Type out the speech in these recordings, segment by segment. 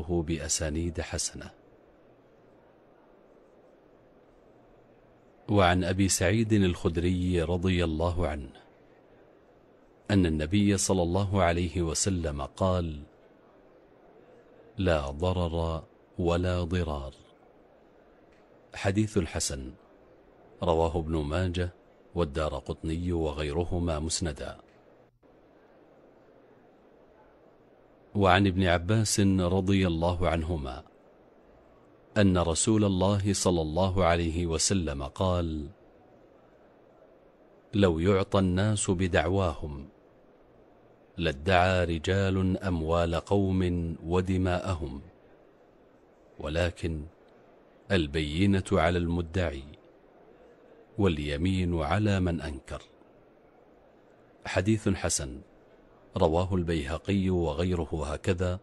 وغيره بأسانيد حسنة. وعن أبي سعيد الخدري رضي الله عنه أن النبي صلى الله عليه وسلم قال لا ضرر ولا ضرار حديث الحسن رواه ابن ماجه والدار قطني وغيرهما مسندا. وعن ابن عباس رضي الله عنهما أن رسول الله صلى الله عليه وسلم قال لو يعطى الناس بدعواهم لادعى رجال أموال قوم ودماءهم ولكن البينة على المدعي واليمين على من أنكر حديث حسن. رواه البيهقي وغيره هكذا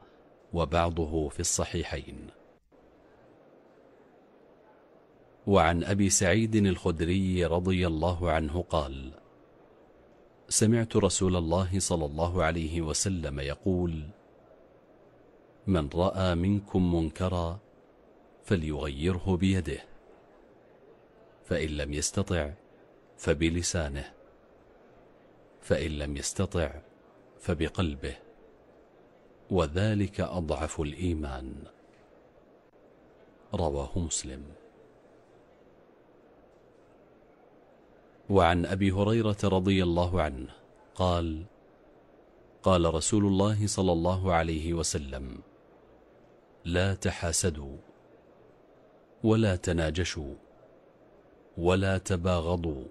وبعضه في الصحيحين. وعن أبي سعيد الخدري رضي الله عنه قال سمعت رسول الله صلى الله عليه وسلم يقول من رأى منكم منكرا فليغيره بيده فإن لم يستطع فبلسانه فإن لم يستطع فبقلبه وذلك أضعف الإيمان. رواه مسلم. وعن أبي هريرة رضي الله عنه قال قال رسول الله صلى الله عليه وسلم لا تحاسدوا ولا تناجشوا ولا تباغضوا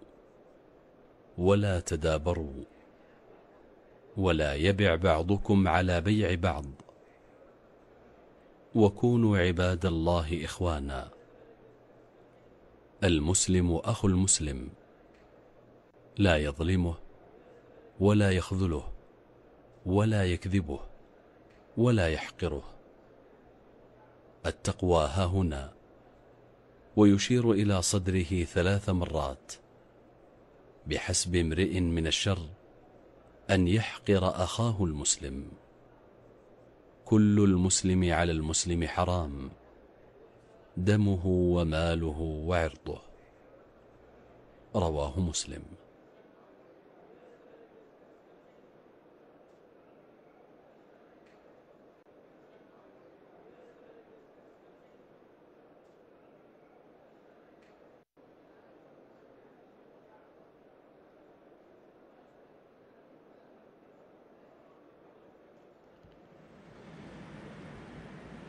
ولا تدابروا. ولا يبع بعضكم على بيع بعض. وكونوا عباد الله إخوانا. المسلم أخو المسلم. لا يظلمه ولا يخذله ولا يكذبه ولا يحقره. التقوى ها هنا. ويشير إلى صدره ثلاث مرات. بحسب امرئ من الشر. أن يحقر أخاه المسلم. كل المسلم على المسلم حرام دمه وماله وعرضه. رواه مسلم.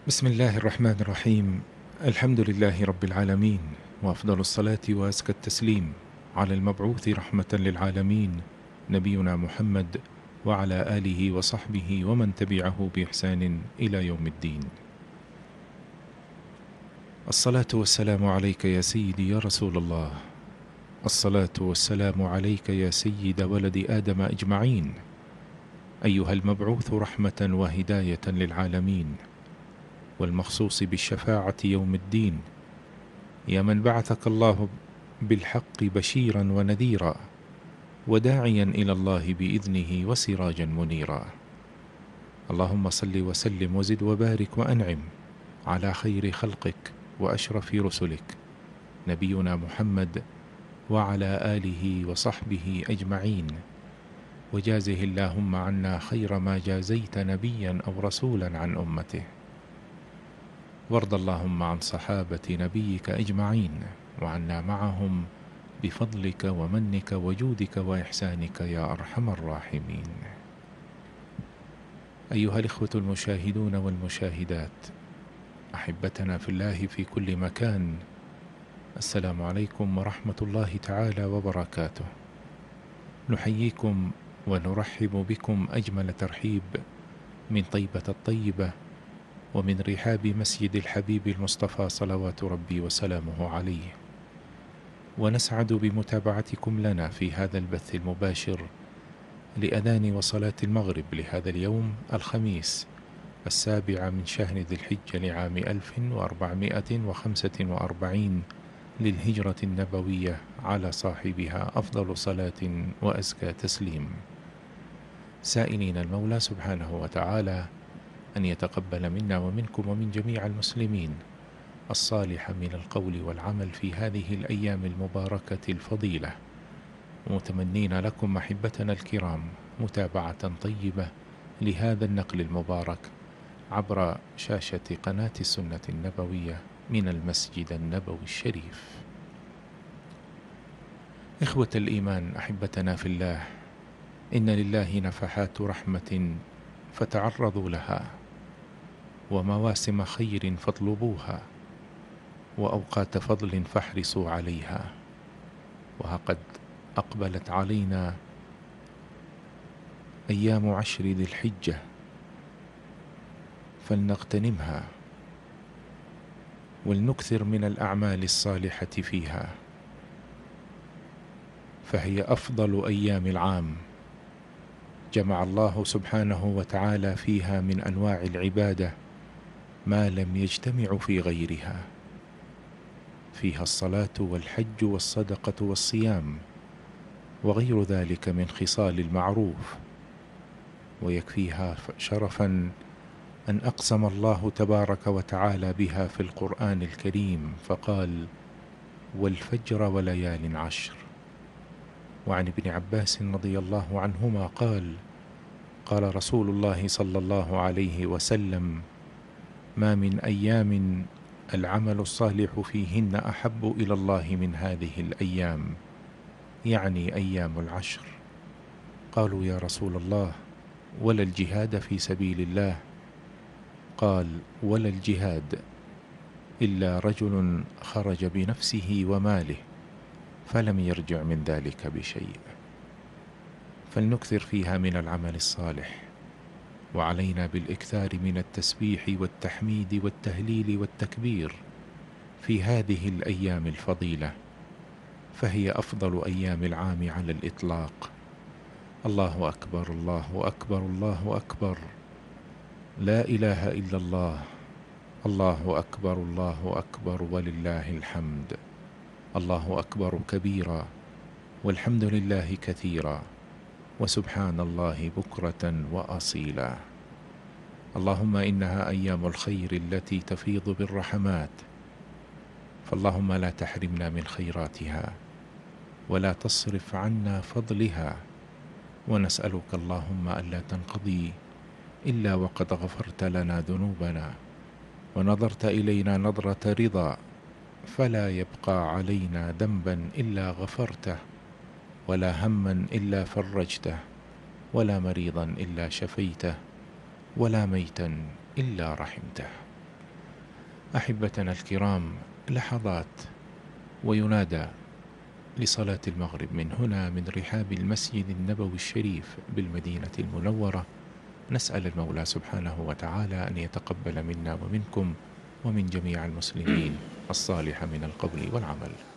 بسم الله الرحمن الرحيم. الحمد لله رب العالمين وأفضل الصلاة وأزكى التسليم على المبعوث رحمة للعالمين نبينا محمد وعلى آله وصحبه ومن تبعه بإحسان إلى يوم الدين. الصلاة والسلام عليك يا سيدي يا رسول الله. الصلاة والسلام عليك يا سيد ولد آدم أجمعين. أيها المبعوث رحمة وهداية للعالمين. والمخصوص بالشفاعة يوم الدين. يا من بعثك الله بالحق بشيرا ونذيرا وداعيا إلى الله بإذنه وسراجا منيرا. اللهم صل وسلم وزد وبارك وأنعم على خير خلقك وأشرف رسلك. نبينا محمد وعلى آله وصحبه أجمعين. وجازه اللهم عنا خير ما جازيت نبيا أو رسولا عن أمته. وارض اللهم عن صحابة نبيك أجمعين وعنا معهم بفضلك ومنك وجودك وإحسانك يا أرحم الراحمين. أيها الإخوة المشاهدون والمشاهدات أحبتنا في الله في كل مكان السلام عليكم ورحمة الله تعالى وبركاته. نحييكم ونرحب بكم أجمل ترحيب من طيبة الطيبة ومن رحاب مسجد الحبيب المصطفى صلوات ربي وسلامه عليه. ونسعد بمتابعتكم لنا في هذا البث المباشر لأذان وصلاة المغرب لهذا اليوم الخميس السابع من شهر ذي الحجة لعام 1445 للهجرة النبوية على صاحبها أفضل صلاة وأزكى تسليم. سائلين المولى سبحانه وتعالى أن يتقبل منا ومنكم ومن جميع المسلمين الصالح من القول والعمل في هذه الأيام المباركة الفضيلة. ومتمنين لكم أحبتنا الكرام متابعة طيبة لهذا النقل المبارك عبر شاشة قناة السنة النبوية من المسجد النبوي الشريف. إخوة الإيمان أحبتنا في الله إن لله نفحات رحمة فتعرضوا لها. ومواسم خير فاطلبوها وأوقات فضل فاحرصوا عليها وقد أقبلت علينا أيام عشر ذي الحجة فلنغتنمها ولنكثر من الأعمال الصالحة فيها فهي أفضل أيام العام جمع الله سبحانه وتعالى فيها من أنواع العبادة ما لم يجتمع في غيرها. فيها الصلاة والحج والصدقة والصيام وغير ذلك من خصال المعروف. ويكفيها شرفا أن أقسم الله تبارك وتعالى بها في القرآن الكريم فقال والفجر وليال عشر وعن ابن عباس رضي الله عنهما قال قال رسول الله صلى الله عليه وسلم ما من أيام العمل الصالح فيهن أحب إلى الله من هذه الأيام يعني أيام العشر. قالوا يا رسول الله ولا الجهاد في سبيل الله؟ قال ولا الجهاد إلا رجل خرج بنفسه وماله فلم يرجع من ذلك بشيء. فلنكثر فيها من العمل الصالح. وعلينا بالإكثار من التسبيح والتحميد والتهليل والتكبير في هذه الأيام الفضيلة فهي أفضل أيام العام على الإطلاق. الله أكبر الله أكبر الله أكبر. لا إله إلا الله. الله أكبر الله أكبر ولله الحمد. الله أكبر كبيرا والحمد لله كثيرا. وسبحان الله بكرة وأصيلا. اللهم إنها أيام الخير التي تفيض بالرحمات. فاللهم لا تحرمنا من خيراتها ولا تصرف عنا فضلها. ونسألك اللهم ألا تنقضي إلا وقد غفرت لنا ذنوبنا ونظرت إلينا نظرة رضا. فلا يبقى علينا ذنبا إلا غفرته. ولا هما إلا فرجته ولا مريضا إلا شفيته ولا ميتا إلا رحمته. أحبتنا الكرام لحظات وينادى لصلاة المغرب من هنا من رحاب المسجد النبوي الشريف بالمدينة المنورة. نسأل المولى سبحانه وتعالى أن يتقبل منا ومنكم ومن جميع المسلمين الصالح من القول والعمل.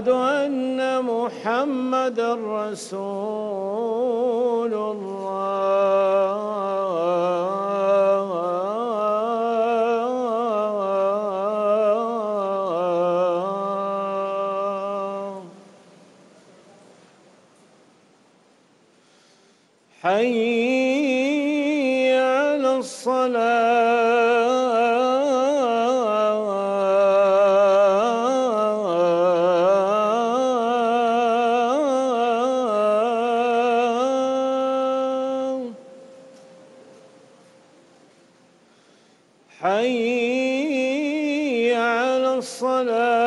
أشهد أن محمد رسول حي على الصلاة.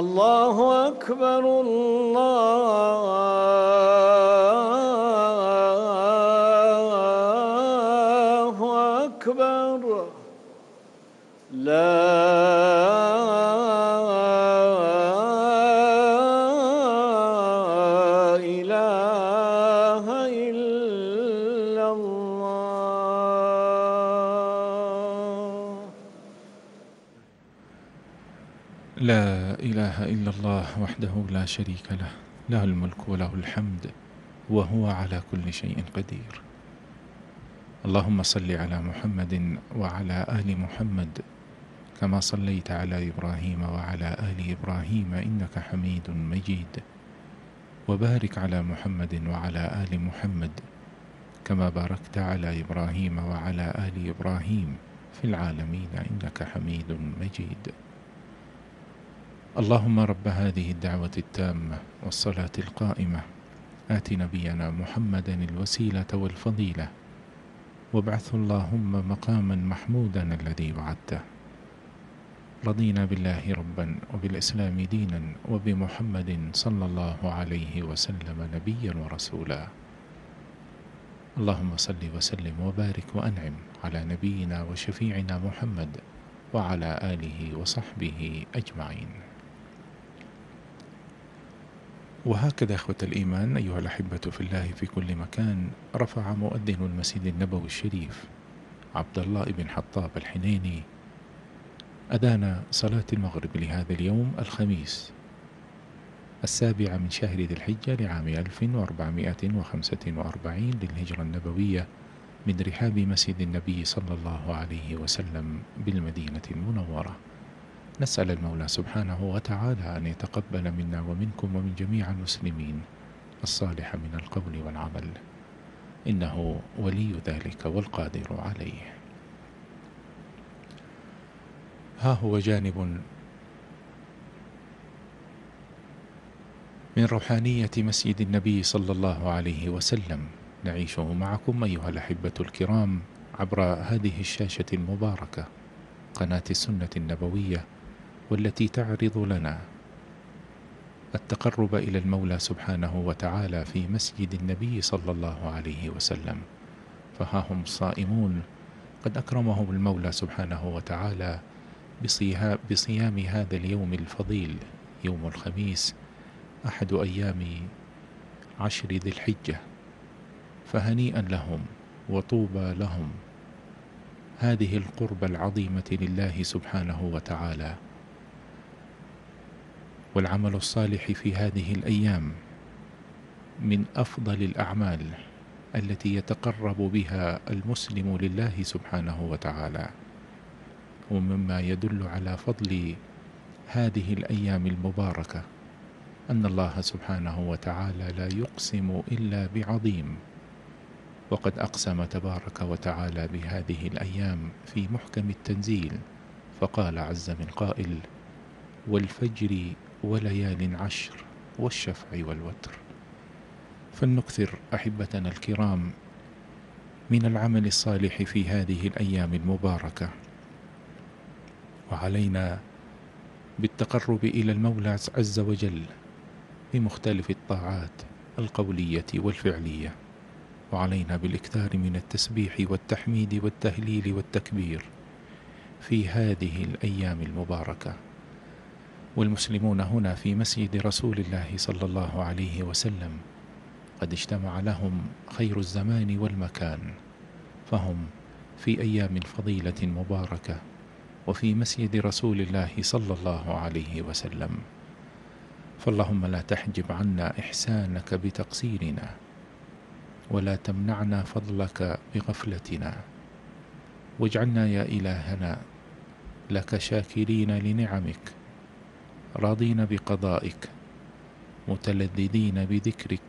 الله أكبر الله. وحده لا شريك له له الملك وله الحمد وهو على كل شيء قدير. اللهم صل على محمد وعلى آل محمد كما صليت على إبراهيم وعلى آل إبراهيم إنك حميد مجيد. وبارك على محمد وعلى آل محمد كما باركت على إبراهيم وعلى آل إبراهيم في العالمين إنك حميد مجيد. اللهم رب هذه الدعوة التامة والصلاة القائمة. آت نبينا محمدا الوسيلة والفضيلة. وابعثه اللهم مقاما محمودا الذي وعدته. رضينا بالله ربا وبالإسلام دينا وبمحمد صلى الله عليه وسلم نبيا ورسولا. اللهم صل وسلم وبارك وأنعم على نبينا وشفيعنا محمد وعلى آله وصحبه أجمعين. وهكذا أخوة الإيمان أيها الأحبة في الله في كل مكان رفع مؤذن المسجد النبوي الشريف عبد الله بن حطاب الحنيني أذان صلاة المغرب لهذا اليوم الخميس السابع من شهر ذي الحجة لعام 1445 للهجرة النبوية من رحاب مسجد النبي صلى الله عليه وسلم بالمدينة المنورة. نسأل المولى سبحانه وتعالى أن يتقبل منا ومنكم ومن جميع المسلمين الصالح من القول والعمل. إنه ولي ذلك والقادر عليه. ها هو جانب من روحانية مسجد النبي صلى الله عليه وسلم. نعيشه معكم أيها الأحبة الكرام عبر هذه الشاشة المباركة قناة السنة النبوية والتي تعرض لنا. التقرب إلى المولى سبحانه وتعالى في مسجد النبي صلى الله عليه وسلم. فها هم صائمون. قد أكرمهم المولى سبحانه وتعالى بصيام هذا اليوم الفضيل يوم الخميس أحد أيام عشر ذي الحجة. فهنيئا لهم وطوبى لهم. هذه القربة العظيمة لله سبحانه وتعالى. والعمل الصالح في هذه الأيام من أفضل الأعمال التي يتقرب بها المسلم لله سبحانه وتعالى ومما يدل على فضل هذه الأيام المباركة أن الله سبحانه وتعالى لا يقسم إلا بعظيم. وقد أقسم تبارك وتعالى بهذه الأيام في محكم التنزيل فقال عز من قائل والفجر وليال عشر والشفع والوتر. فلنكثر أحبتنا الكرام من العمل الصالح في هذه الأيام المباركة. وعلينا بالتقرب إلى المولى عز وجل بمختلف الطاعات القولية والفعلية. وعلينا بالإكثار من التسبيح والتحميد والتهليل والتكبير في هذه الأيام المباركة. والمسلمون هنا في مسجد رسول الله صلى الله عليه وسلم. قد اجتمع لهم خير الزمان والمكان فهم في أيام فضيلة مباركة وفي مسجد رسول الله صلى الله عليه وسلم. فاللهم لا تحجب عنا إحسانك بتقصيرنا ولا تمنعنا فضلك بغفلتنا. واجعلنا يا إلهنا لك شاكرين لنعمك راضين بقضائك متلذذين بذكرك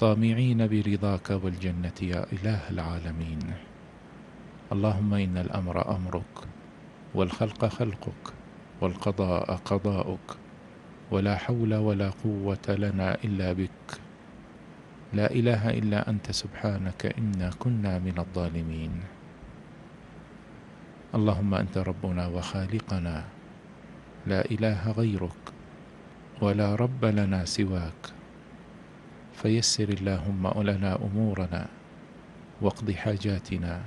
طامعين برضاك والجنة يا إله العالمين. اللهم إن الأمر أمرك والخلق خلقك والقضاء قضاؤك ولا حول ولا قوة لنا إلا بك. لا إله إلا أنت سبحانك إنا كنا من الظالمين. اللهم أنت ربنا وخالقنا لا إله غيرك ولا رب لنا سواك. فيسر اللهم لنا أمورنا واقض حاجاتنا.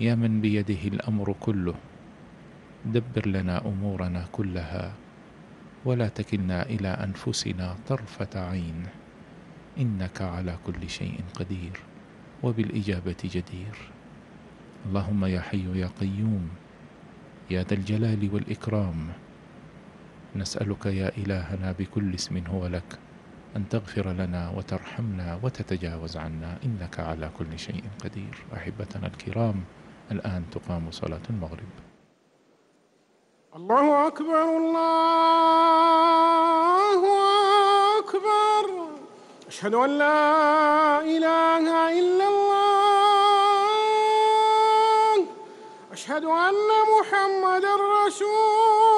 يا من بيده الأمر كله دبر لنا أمورنا كلها. ولا تكلنا إلى أنفسنا طرفة عين. إنك على كل شيء قدير وبالإجابة جدير. اللهم يا حي يا قيوم يا ذا الجلال والإكرام نسألك يا إلهنا بكل اسم هو لك أن تغفر لنا وترحمنا وتتجاوز عنا إنك على كل شيء قدير. أحبتنا الكرام الآن تقام صلاة المغرب. الله أكبر الله أكبر. أشهد أن لا إله إلا الله. أشهد أن محمدا رسول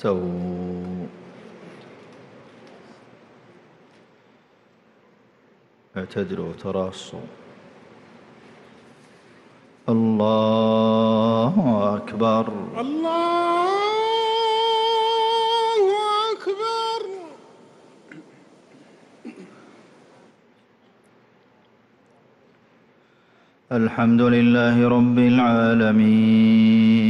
استووا اعتدلوا تراصوا الله أكبر. الله أكبر. الحمد لله رب العالمين.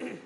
Yeah.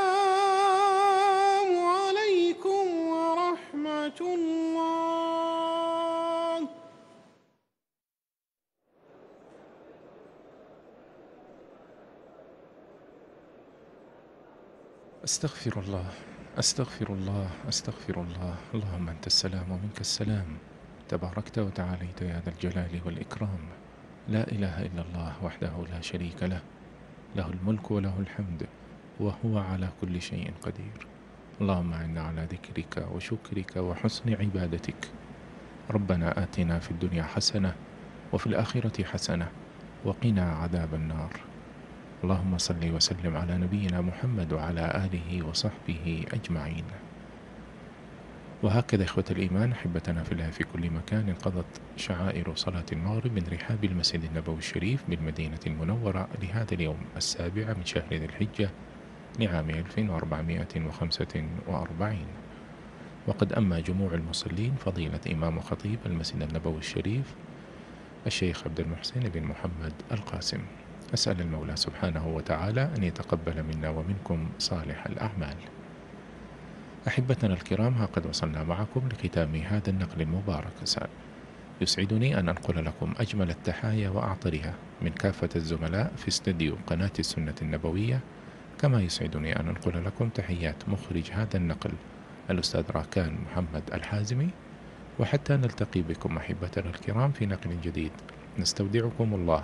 أستغفر الله أستغفر الله أستغفر الله. اللهم أنت السلام ومنك السلام. تباركت وتعاليت يا ذا الجلال والإكرام. لا إله إلا الله وحده لا شريك له. له الملك وله الحمد وهو على كل شيء قدير. اللهم أعنا على ذكرك وشكرك وحسن عبادتك. ربنا آتنا في الدنيا حسنة وفي الآخرة حسنة وقنا عذاب النار. اللهم صل وسلم على نبينا محمد وعلى آله وصحبه أجمعين. وهكذا إخوة الإيمان أحبتنا في الله في كل مكان انقضت شعائر صلاة المغرب من رحاب المسجد النبوي الشريف بالمدينة المنورة لهذا اليوم السابع من شهر ذي الحجة لعام 1445 وقد أما جموع المصلين فضيلة إمام خطيب المسجد النبوي الشريف الشيخ عبد المحسن بن محمد القاسم. أسأل المولى سبحانه وتعالى أن يتقبل منا ومنكم صالح الأعمال. أحبتنا الكرام ها قد وصلنا معكم لختام هذا النقل المبارك. يسعدني أن أنقل لكم أجمل التحايا وأعطرها من كافة الزملاء في استديو قناة السنة النبوية. كما يسعدني أن أنقل لكم تحيات مخرج هذا النقل الأستاذ راكان محمد الحازمي. وحتى نلتقي بكم أحبتنا الكرام في نقل جديد نستودعكم الله.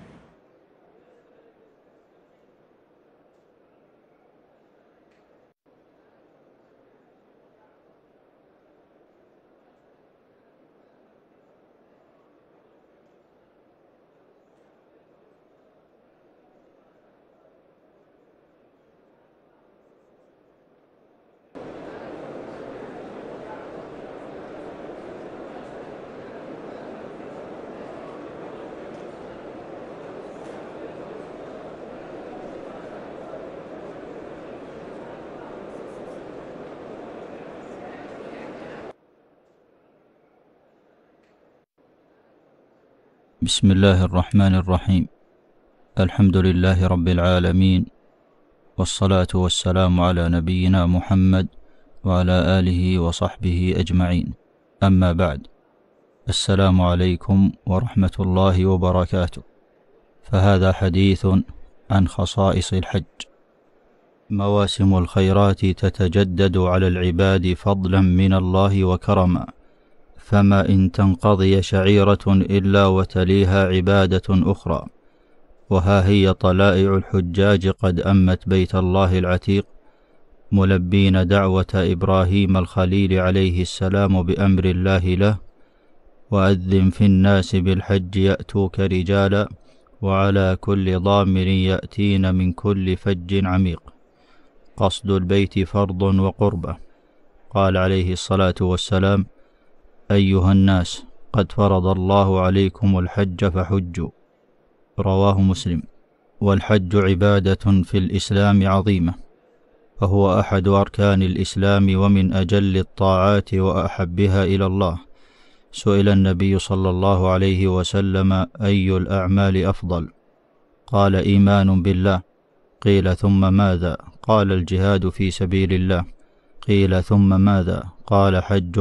بسم الله الرحمن الرحيم الحمد لله رب العالمين والصلاة والسلام على نبينا محمد وعلى آله وصحبه أجمعين أما بعد السلام عليكم ورحمة الله وبركاته فهذا حديث عن خصائص الحج مواسم الخيرات تتجدد على العباد فضلا من الله وكرما فما إن تنقضي شعيرة إلا وتليها عبادة أخرى. وها هي طلائع الحجاج قد أمت بيت الله العتيق ملبين دعوة إبراهيم الخليل عليه السلام بأمر الله له وأذن في الناس بالحج يأتوك رجالا وعلى كل ضامر يأتين من كل فج عميق. قصد البيت فرض وقربة. قال عليه الصلاة والسلام أيها الناس قد فرض الله عليكم الحج فحجوا. رواه مسلم. والحج عبادة في الإسلام عظيمة. فهو أحد أركان الإسلام ومن أجل الطاعات وأحبها إلى الله. سئل النبي صلى الله عليه وسلم أي الأعمال أفضل؟ قال إيمان بالله. قيل ثم ماذا؟ قال الجهاد في سبيل الله. قيل ثم ماذا؟ قال حج